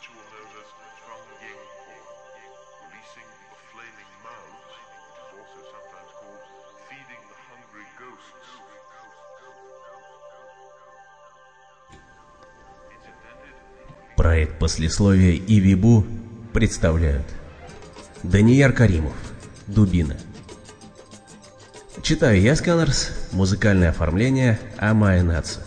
ritual known as Trung Ying releasing of flaming mouths, which is also sometimes called feeding the hungry ghosts. Проект послесловия и Вибу представляют Данияр Каримов, Дубина. Читаю я, Сканерс, музыкальное оформление Амая Наци.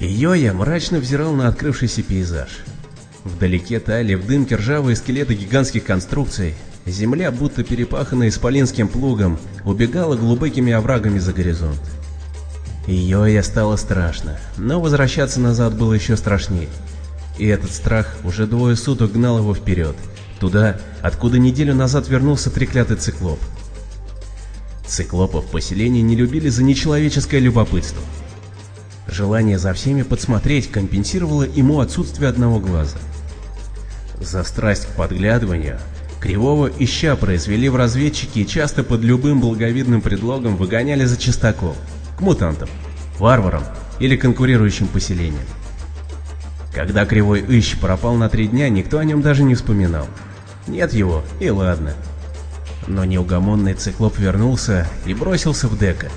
Йоя мрачно взирал на открывшийся пейзаж. Вдалеке таяли в дымке ржавые скелеты гигантских конструкций. Земля, будто перепаханная исполинским плугом, убегала глубокими оврагами за горизонт. Йоя стало страшно, но возвращаться назад было еще страшнее. И этот страх уже двое суток гнал его вперед, туда, откуда неделю назад вернулся треклятый циклоп. Циклопов в не любили за нечеловеческое любопытство. Желание за всеми подсмотреть компенсировало ему отсутствие одного глаза. За страсть к подглядыванию Кривого ища произвели в разведчики и часто под любым благовидным предлогом выгоняли за чистокол, к мутантам, варварам или конкурирующим поселениям. Когда Кривой Ищ пропал на три дня, никто о нем даже не вспоминал. Нет его, и ладно. Но неугомонный циклоп вернулся и бросился в дека.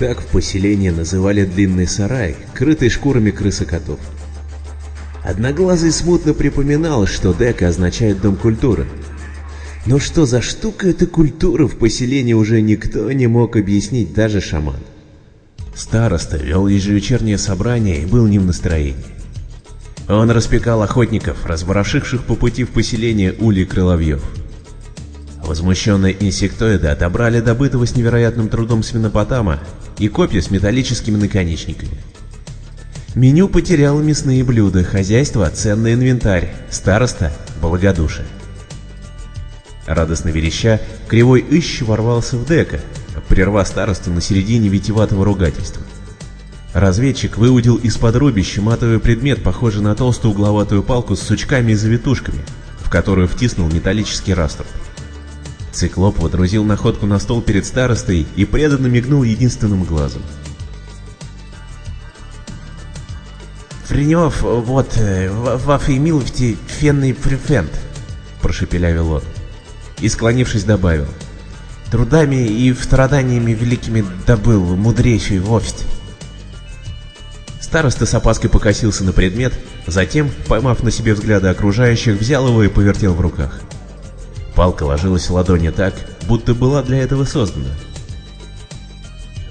Так в поселении называли длинный сарай, крытый шкурами крыс и котов. Одноглазый смутно припоминал, что дека означает дом культуры. Но что за штука эта культура в поселении уже никто не мог объяснить, даже шаман. Староста вел ежевечернее собрание и был не в настроении. Он распекал охотников, разворошивших по пути в поселение улей крыловьев. Возмущенные инсектоиды отобрали добытого с невероятным трудом свинопотама и копья с металлическими наконечниками. Меню потеряло мясные блюда, хозяйство – ценный инвентарь, староста – благодушие. Радостно вереща, кривой ищ ворвался в дека, прервав старосту на середине витиватого ругательства. Разведчик выудил из-под рубища матовый предмет, похожий на толстую угловатую палку с сучками и завитушками, в которую втиснул металлический раструб. Циклоп водрузил находку на стол перед старостой и преданно мигнул единственным глазом. «Френев, вот, э, в- вафы и милости, фенный префент», — прошепелявил он. И, склонившись, добавил. «Трудами и страданиями великими добыл мудрейший вовсть». Староста с опаской покосился на предмет, затем, поймав на себе взгляды окружающих, взял его и повертел в руках. Палка ложилась в ладони так, будто была для этого создана.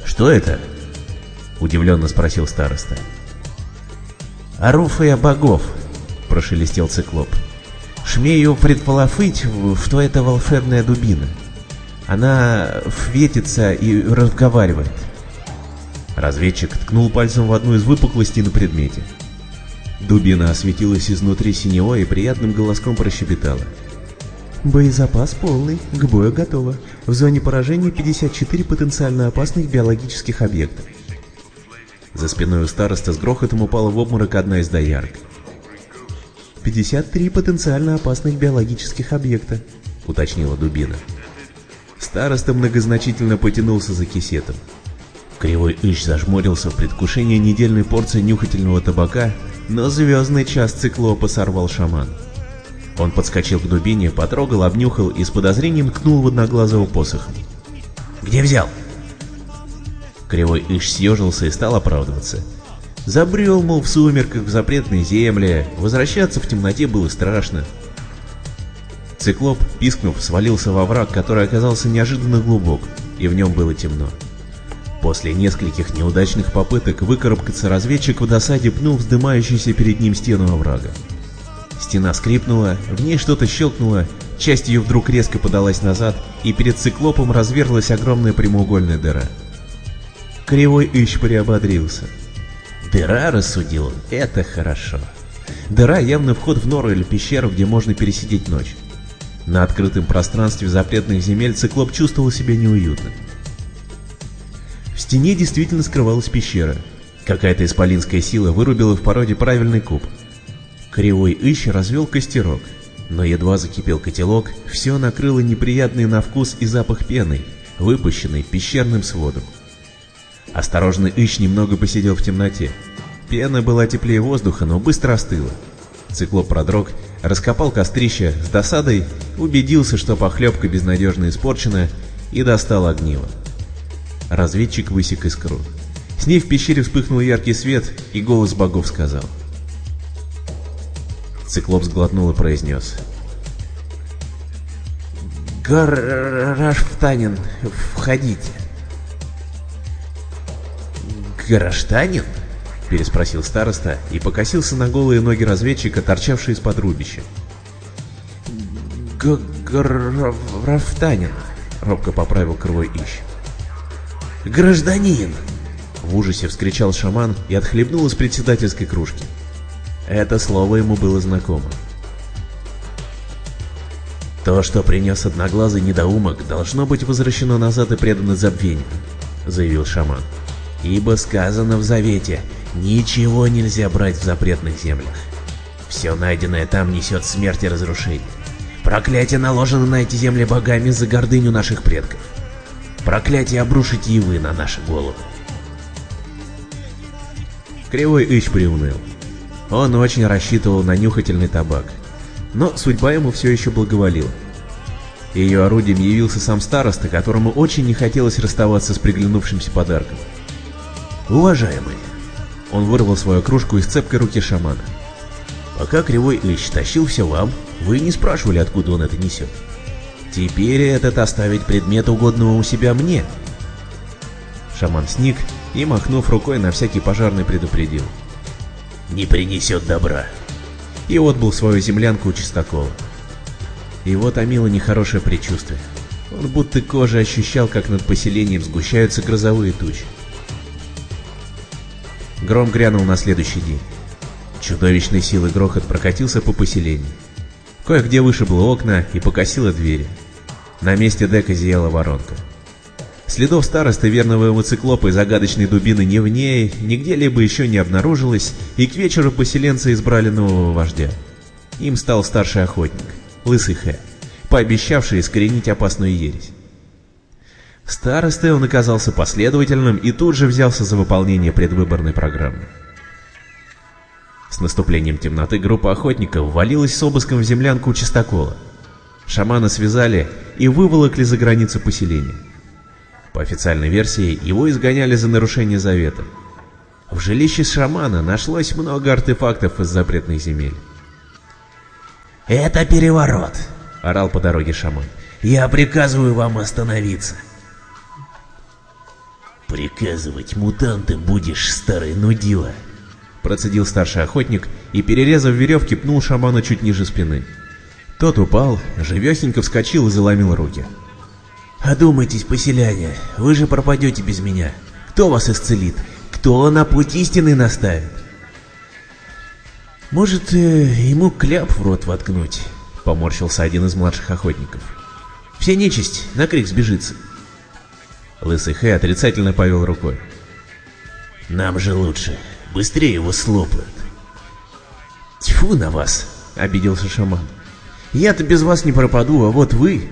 «Что это?» — удивленно спросил староста. «Аруфия богов», — прошелестел циклоп. «Шмею предположить, что это волшебная дубина. Она светится и разговаривает». Разведчик ткнул пальцем в одну из выпуклостей на предмете. Дубина осветилась изнутри синего и приятным голоском прощебетала. Боезапас полный, к бою готово. В зоне поражения 54 потенциально опасных биологических объекта. За спиной у староста с грохотом упала в обморок одна из доярок. 53 потенциально опасных биологических объекта, уточнила Дубина. Староста многозначительно потянулся за кисетом. Кривой Ищ зажмурился в предвкушении недельной порции нюхательного табака, но звездный час циклопа сорвал шаман. Он подскочил к дубине, потрогал, обнюхал и с подозрением ткнул в одноглазого посохом. «Где взял?» Кривой Иш съежился и стал оправдываться. Забрел, мол, в сумерках в запретной земле, возвращаться в темноте было страшно. Циклоп, пискнув, свалился во враг, который оказался неожиданно глубок, и в нем было темно. После нескольких неудачных попыток выкарабкаться разведчик в досаде пнул вздымающуюся перед ним стену оврага. Стена скрипнула, в ней что-то щелкнуло, часть ее вдруг резко подалась назад, и перед циклопом разверлась огромная прямоугольная дыра. Кривой Ищ приободрился. Дыра, рассудил он, это хорошо. Дыра явно вход в нору или пещеру, где можно пересидеть ночь. На открытом пространстве запретных земель циклоп чувствовал себя неуютно. В стене действительно скрывалась пещера. Какая-то исполинская сила вырубила в породе правильный куб. Кривой Ищ развел костерок, но едва закипел котелок, все накрыло неприятный на вкус и запах пены, выпущенной пещерным сводом. Осторожный Ищ немного посидел в темноте. Пена была теплее воздуха, но быстро остыла. Циклоп продрог, раскопал кострище, с досадой убедился, что похлебка безнадежно испорчена, и достал огниво. Разведчик высек искру. С ней в пещере вспыхнул яркий свет, и голос богов сказал. Циклоп сглотнул и произнес. «Гараштанин, входите». «Гараштанин?» — переспросил староста и покосился на голые ноги разведчика, торчавшие из-под рубища. «Графтанин», — робко поправил кровой ищ. «Гражданин!» — в ужасе вскричал шаман и отхлебнул из председательской кружки. Это слово ему было знакомо. «То, что принес одноглазый недоумок, должно быть возвращено назад и предано забвению», — заявил шаман. «Ибо сказано в Завете, ничего нельзя брать в запретных землях. Все найденное там несет смерть и разрушение. Проклятие наложено на эти земли богами за гордыню наших предков. Проклятие обрушите и вы на наши головы. Кривой Ич приуныл. Он очень рассчитывал на нюхательный табак. Но судьба ему все еще благоволила. Ее орудием явился сам староста, которому очень не хотелось расставаться с приглянувшимся подарком. «Уважаемый!» Он вырвал свою кружку из цепкой руки шамана. «Пока Кривой Ич тащил все вам, вы не спрашивали, откуда он это несет. Теперь этот оставить предмет угодного у себя мне. Шаман сник и, махнув рукой, на всякий пожарный предупредил. Не принесет добра. И отбыл свою землянку у чистокола. Его томило нехорошее предчувствие. Он будто кожей ощущал, как над поселением сгущаются грозовые тучи. Гром грянул на следующий день. Чудовищной силы грохот прокатился по поселению. Кое-где вышибло окна и покосило двери. На месте дека зияла воронка. Следов старосты верного мотоциклопа и загадочной дубины ни в ней, нигде либо еще не обнаружилось, и к вечеру поселенцы избрали нового вождя. Им стал старший охотник, Лысый Хэ, пообещавший искоренить опасную ересь. Старостой он оказался последовательным и тут же взялся за выполнение предвыборной программы. С наступлением темноты группа охотников валилась с обыском в землянку чистокола. Шамана связали и выволокли за границу поселения. По официальной версии, его изгоняли за нарушение завета. В жилище шамана нашлось много артефактов из запретных земель. «Это переворот!» — орал по дороге шаман. «Я приказываю вам остановиться!» «Приказывать мутантам будешь, старый нудила!» Процедил старший охотник и, перерезав веревки, пнул шамана чуть ниже спины. Тот упал, живехенько вскочил и заломил руки. «Одумайтесь, поселяне, вы же пропадете без меня. Кто вас исцелит? Кто на путь истины наставит?» «Может, э, ему кляп в рот воткнуть?» — поморщился один из младших охотников. «Вся нечисть на крик сбежится». Лысый Хэ отрицательно повел рукой. «Нам же лучше. Быстрее его слопают». «Тьфу на вас!» — обиделся шаман. Я-то без вас не пропаду, а вот вы...»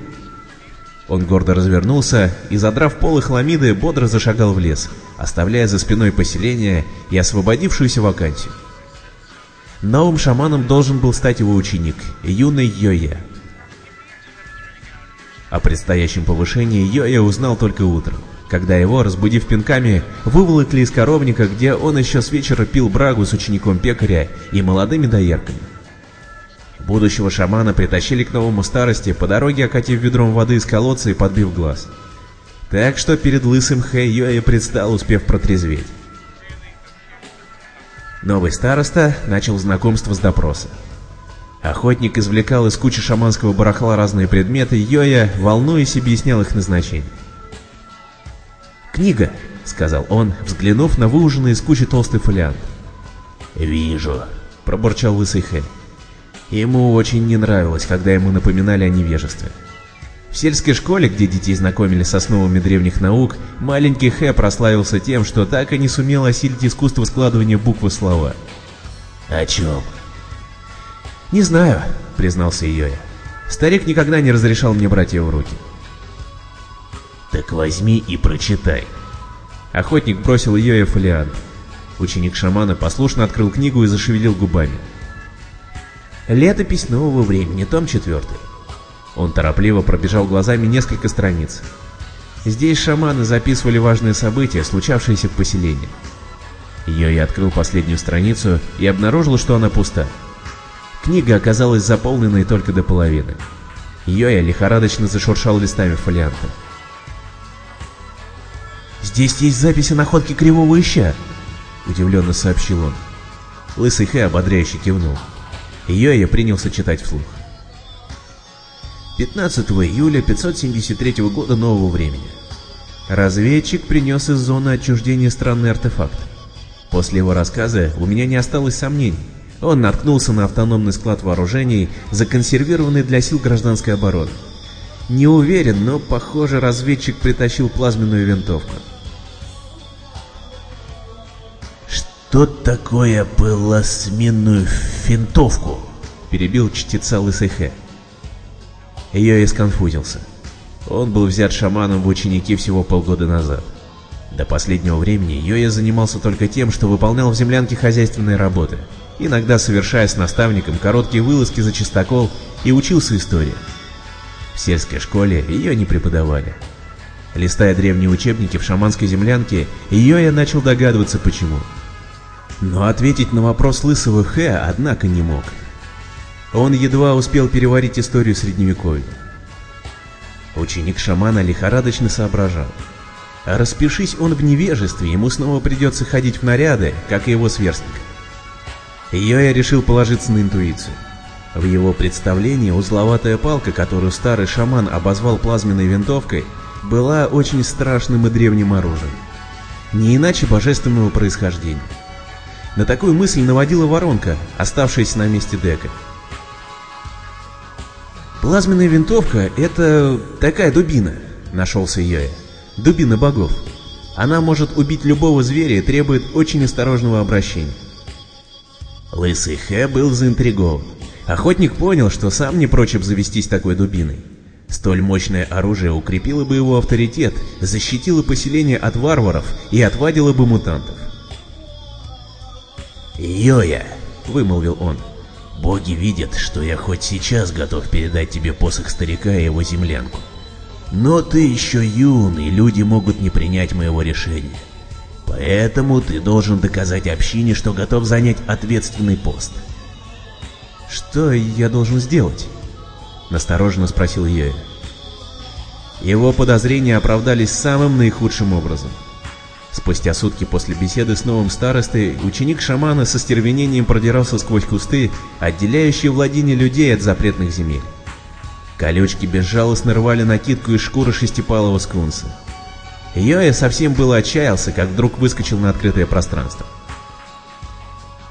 Он гордо развернулся и, задрав полы хламиды, бодро зашагал в лес, оставляя за спиной поселение и освободившуюся вакансию. Новым шаманом должен был стать его ученик, юный Йоя. О предстоящем повышении Йоя узнал только утром, когда его, разбудив пинками, выволокли из коровника, где он еще с вечера пил брагу с учеником пекаря и молодыми доярками. Будущего шамана притащили к новому старости, по дороге окатив ведром воды из колодца и подбив глаз. Так что перед лысым Хэй Йоя предстал, успев протрезветь. Новый староста начал знакомство с допроса. Охотник извлекал из кучи шаманского барахла разные предметы, Йоя, волнуясь, объяснял их назначение. «Книга», — сказал он, взглянув на выуженный из кучи толстый фолиант. «Вижу», — пробурчал лысый Хэ. Ему очень не нравилось, когда ему напоминали о невежестве. В сельской школе, где детей знакомили с основами древних наук, маленький Хэ прославился тем, что так и не сумел осилить искусство складывания букв в слова. «О чем?» «Не знаю», — признался Йоя. «Старик никогда не разрешал мне брать его в руки». «Так возьми и прочитай». Охотник бросил Йоя фолиант. Ученик шамана послушно открыл книгу и зашевелил губами. Летопись нового времени, том 4. Он торопливо пробежал глазами несколько страниц. Здесь шаманы записывали важные события, случавшиеся в поселении. Йои открыл последнюю страницу и обнаружил, что она пуста. Книга оказалась заполненной только до половины. Йоя лихорадочно зашуршал листами фолианта. «Здесь есть записи находки кривого ища», — удивленно сообщил он. Лысый Хэ ободряюще кивнул. Йоя принялся читать вслух. 15 июля 573 года нового времени. Разведчик принес из зоны отчуждения странный артефакт. После его рассказа у меня не осталось сомнений. Он наткнулся на автономный склад вооружений, законсервированный для сил гражданской обороны. Не уверен, но, похоже, разведчик притащил плазменную винтовку. «Что такое плазменную винтовку?» — перебил чтеца Лысый Хэ. Ее и сконфузился. Он был взят шаманом в ученики всего полгода назад. До последнего времени Йоя занимался только тем, что выполнял в землянке хозяйственные работы, иногда совершая с наставником короткие вылазки за чистокол и учился истории. В сельской школе ее не преподавали. Листая древние учебники в шаманской землянке, Йоя начал догадываться почему. Но ответить на вопрос лысого Хэ, однако, не мог. Он едва успел переварить историю средневековья. Ученик шамана лихорадочно соображал. А распишись он в невежестве, ему снова придется ходить в наряды, как и его сверстник. Йоя решил положиться на интуицию. В его представлении узловатая палка, которую старый шаман обозвал плазменной винтовкой, была очень страшным и древним оружием. Не иначе божественного происхождения. На такую мысль наводила воронка, оставшаяся на месте дека. Плазменная винтовка — это такая дубина, нашелся Йоя. Дубина богов. Она может убить любого зверя и требует очень осторожного обращения. Лысый Хэ был заинтригован. Охотник понял, что сам не прочь обзавестись такой дубиной. Столь мощное оружие укрепило бы его авторитет, защитило поселение от варваров и отвадило бы мутантов. «Йоя», — вымолвил он, — «боги видят, что я хоть сейчас готов передать тебе посох старика и его землянку. Но ты еще юн, и люди могут не принять моего решения. Поэтому ты должен доказать общине, что готов занять ответственный пост». «Что я должен сделать?» — настороженно спросил Йоя. Его подозрения оправдались самым наихудшим образом. Спустя сутки после беседы с новым старостой, ученик шамана со стервенением продирался сквозь кусты, отделяющие владение людей от запретных земель. Колючки безжалостно рвали накидку из шкуры шестипалого скунса. Йоя совсем было отчаялся, как вдруг выскочил на открытое пространство.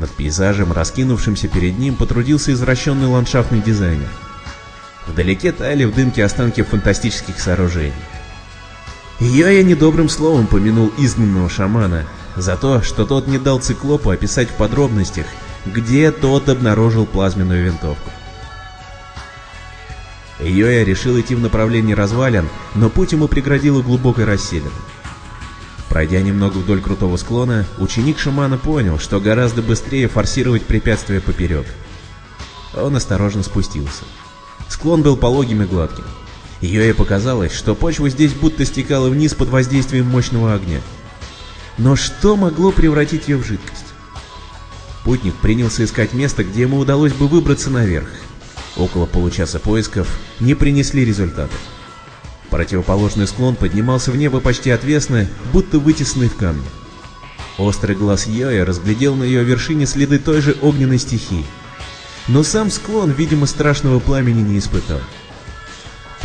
Над пейзажем, раскинувшимся перед ним, потрудился извращенный ландшафтный дизайнер. Вдалеке таяли в дымке останки фантастических сооружений. Йоя недобрым словом помянул изгнанного шамана за то, что тот не дал циклопу описать в подробностях, где тот обнаружил плазменную винтовку. Йоя решил идти в направлении развалин, но путь ему преградила глубокой расселена. Пройдя немного вдоль крутого склона, ученик шамана понял, что гораздо быстрее форсировать препятствия поперек. Он осторожно спустился. Склон был пологим и гладким. Йое показалось, что почва здесь будто стекала вниз под воздействием мощного огня. Но что могло превратить ее в жидкость? Путник принялся искать место, где ему удалось бы выбраться наверх. Около получаса поисков не принесли результатов. Противоположный склон поднимался в небо почти отвесно, будто вытесанный в камне. Острый глаз Йоя разглядел на ее вершине следы той же огненной стихии. Но сам склон, видимо, страшного пламени не испытал.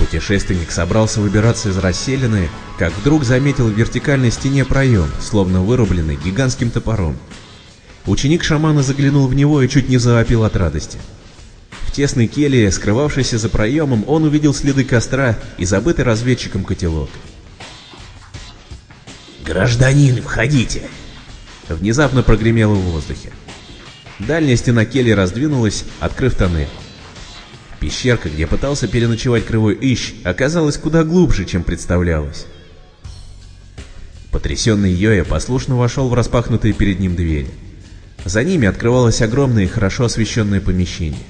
Путешественник собрался выбираться из расселины, как вдруг заметил в вертикальной стене проем, словно вырубленный гигантским топором. Ученик шамана заглянул в него и чуть не завопил от радости. В тесной келье, скрывавшейся за проемом, он увидел следы костра и забытый разведчиком котелок. «Гражданин, входите!» Внезапно прогремело в воздухе. Дальняя стена кельи раздвинулась, открыв тоннель. Пещерка, где пытался переночевать Кривой Ищ, оказалась куда глубже, чем представлялось. Потрясенный Йоя послушно вошел в распахнутые перед ним двери. За ними открывалось огромное и хорошо освещенное помещение.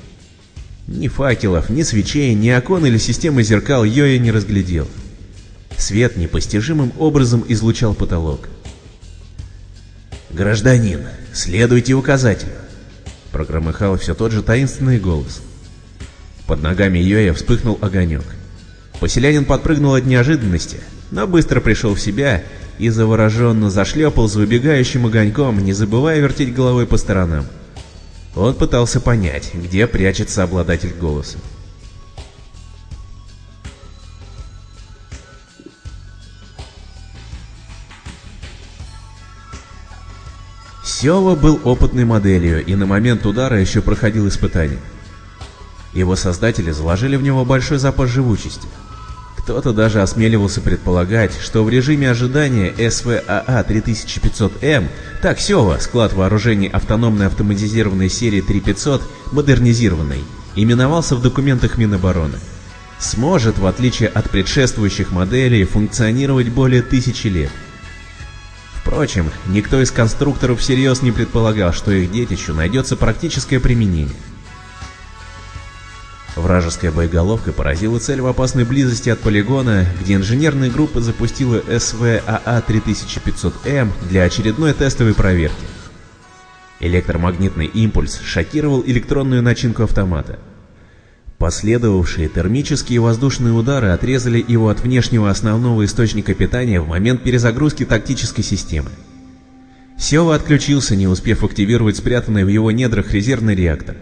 Ни факелов, ни свечей, ни окон или системы зеркал Йоя не разглядел. Свет непостижимым образом излучал потолок. «Гражданин, следуйте указателю!» Прогромыхал все тот же таинственный голос. Под ногами Йоя вспыхнул огонек. Поселянин подпрыгнул от неожиданности, но быстро пришел в себя и завороженно зашлепал за убегающим огоньком, не забывая вертеть головой по сторонам. Он пытался понять, где прячется обладатель голоса. Сева был опытной моделью и на момент удара еще проходил испытания. Его создатели заложили в него большой запас живучести. Кто-то даже осмеливался предполагать, что в режиме ожидания СВАА 3500М, так Сева, склад вооружений автономной автоматизированной серии 3500, модернизированный, именовался в документах Минобороны, сможет, в отличие от предшествующих моделей, функционировать более тысячи лет. Впрочем, никто из конструкторов всерьез не предполагал, что их детищу найдется практическое применение. Вражеская боеголовка поразила цель в опасной близости от полигона, где инженерная группа запустила СВАА-3500М для очередной тестовой проверки. Электромагнитный импульс шокировал электронную начинку автомата. Последовавшие термические воздушные удары отрезали его от внешнего основного источника питания в момент перезагрузки тактической системы. Сева отключился, не успев активировать спрятанный в его недрах резервный реактор.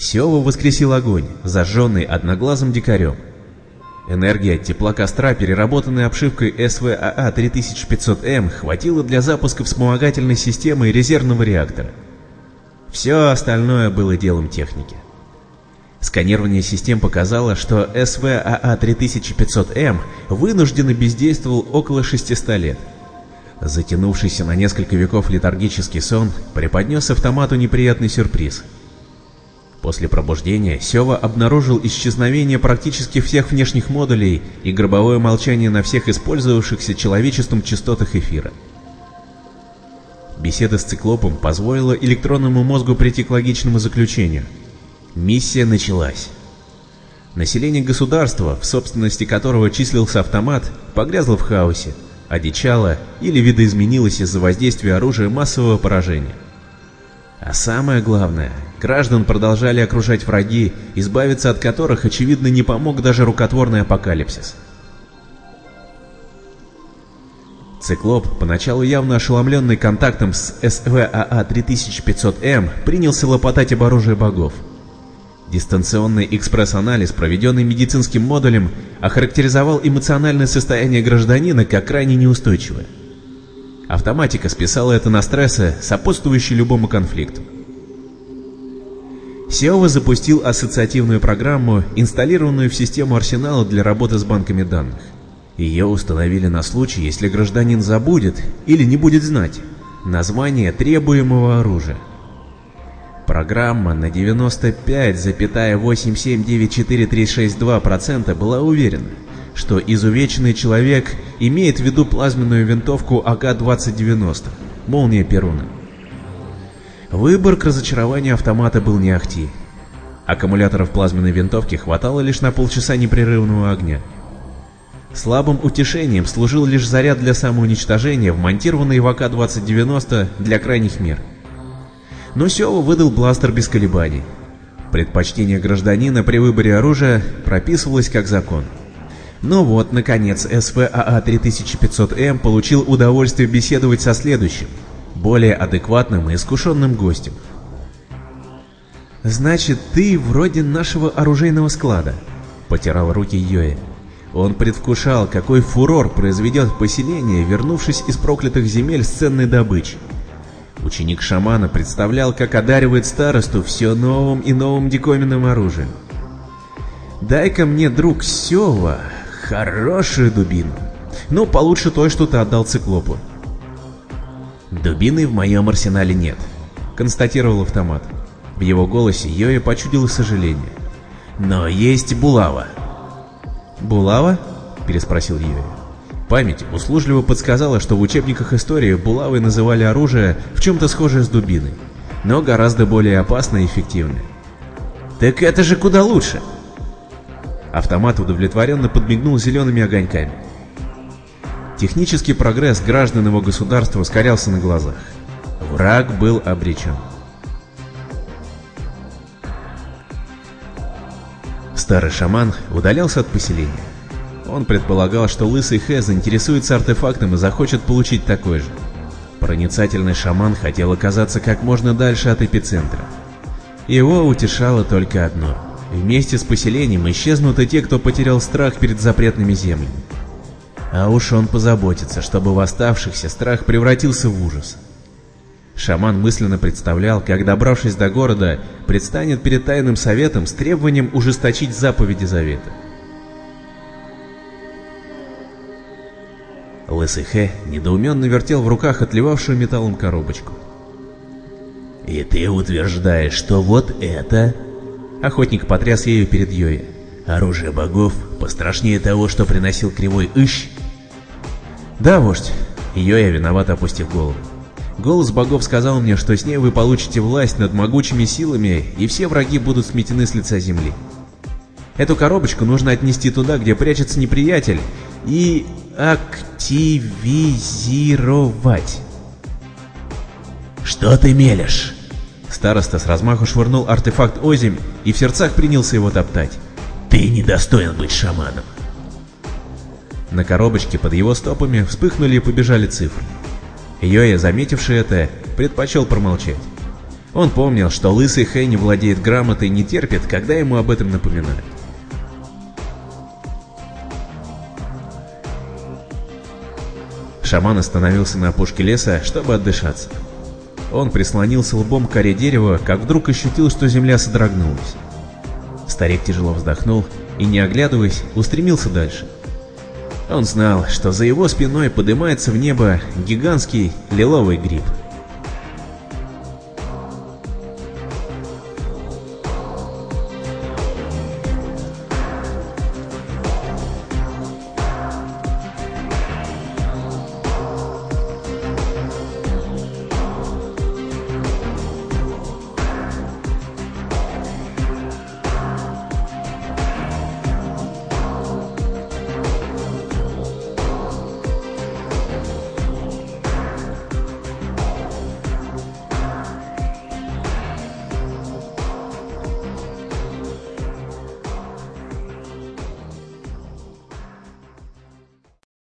Сева воскресил огонь, зажженный одноглазым дикарем. Энергия от тепла костра, переработанной обшивкой СВАА 3500М, хватило для запуска вспомогательной системы и резервного реактора. Все остальное было делом техники. Сканирование систем показало, что СВАА 3500М вынужденно бездействовал около 600 лет. Затянувшийся на несколько веков летаргический сон преподнес автомату неприятный сюрприз. После пробуждения Сева обнаружил исчезновение практически всех внешних модулей и гробовое молчание на всех использовавшихся человечеством частотах эфира. Беседа с циклопом позволила электронному мозгу прийти к логичному заключению – Миссия началась. Население государства, в собственности которого числился автомат, погрязло в хаосе, одичало или видоизменилось из-за воздействия оружия массового поражения. А самое главное, граждан продолжали окружать враги, избавиться от которых, очевидно, не помог даже рукотворный апокалипсис. Циклоп, поначалу явно ошеломленный контактом с СВАА-3500М, принялся лопотать об оружии богов – Дистанционный экспресс-анализ, проведенный медицинским модулем, охарактеризовал эмоциональное состояние гражданина как крайне неустойчивое. Автоматика списала это на стрессы, сопутствующие любому конфликту. Сеова запустил ассоциативную программу, инсталлированную в систему арсенала для работы с банками данных. Ее установили на случай, если гражданин забудет или не будет знать название требуемого оружия. Программа на 95,8794362% была уверена, что изувеченный человек имеет в виду плазменную винтовку АК-2090, молния Перуна. Выбор к разочарованию автомата был не ахти. Аккумуляторов плазменной винтовки хватало лишь на полчаса непрерывного огня. Слабым утешением служил лишь заряд для самоуничтожения, вмонтированный в АК-2090 для крайних мер но Сева выдал бластер без колебаний. Предпочтение гражданина при выборе оружия прописывалось как закон. Но вот, наконец, СВАА 3500М получил удовольствие беседовать со следующим, более адекватным и искушенным гостем. «Значит, ты вроде нашего оружейного склада», — потирал руки Йоэ. Он предвкушал, какой фурор произведет поселение, вернувшись из проклятых земель с ценной добычей. Ученик шамана представлял, как одаривает старосту все новым и новым диковинным оружием. «Дай-ка мне, друг Сева, хорошую дубину. Ну, получше той, что ты отдал циклопу». «Дубины в моем арсенале нет», — констатировал автомат. В его голосе Йоя почудило сожаление. «Но есть булава». «Булава?» — переспросил Йоя. Память услужливо подсказала, что в учебниках истории булавы называли оружие в чем-то схожее с дубиной, но гораздо более опасное и эффективное. «Так это же куда лучше!» Автомат удовлетворенно подмигнул зелеными огоньками. Технический прогресс граждан его государства ускорялся на глазах. Враг был обречен. Старый шаман удалялся от поселения. Он предполагал, что Лысый Хэ заинтересуется артефактом и захочет получить такой же. Проницательный шаман хотел оказаться как можно дальше от эпицентра. Его утешало только одно. Вместе с поселением исчезнут и те, кто потерял страх перед запретными землями. А уж он позаботится, чтобы в оставшихся страх превратился в ужас. Шаман мысленно представлял, как, добравшись до города, предстанет перед тайным советом с требованием ужесточить заповеди завета. Лысый Хэ недоуменно вертел в руках отливавшую металлом коробочку. «И ты утверждаешь, что вот это...» Охотник потряс ею перед Йоя. «Оружие богов пострашнее того, что приносил кривой Ищ?» «Да, вождь». Йоя виновато опустил голову. Голос богов сказал мне, что с ней вы получите власть над могучими силами, и все враги будут сметены с лица земли. Эту коробочку нужно отнести туда, где прячется неприятель, и активизировать. «Что ты мелешь?» Староста с размаху швырнул артефакт озимь и в сердцах принялся его топтать. «Ты недостоин быть шаманом!» На коробочке под его стопами вспыхнули и побежали цифры. Йоя, заметивший это, предпочел промолчать. Он помнил, что лысый Хэй не владеет грамотой и не терпит, когда ему об этом напоминают. Шаман остановился на опушке леса, чтобы отдышаться. Он прислонился лбом к коре дерева, как вдруг ощутил, что земля содрогнулась. Старик тяжело вздохнул и, не оглядываясь, устремился дальше. Он знал, что за его спиной поднимается в небо гигантский лиловый гриб.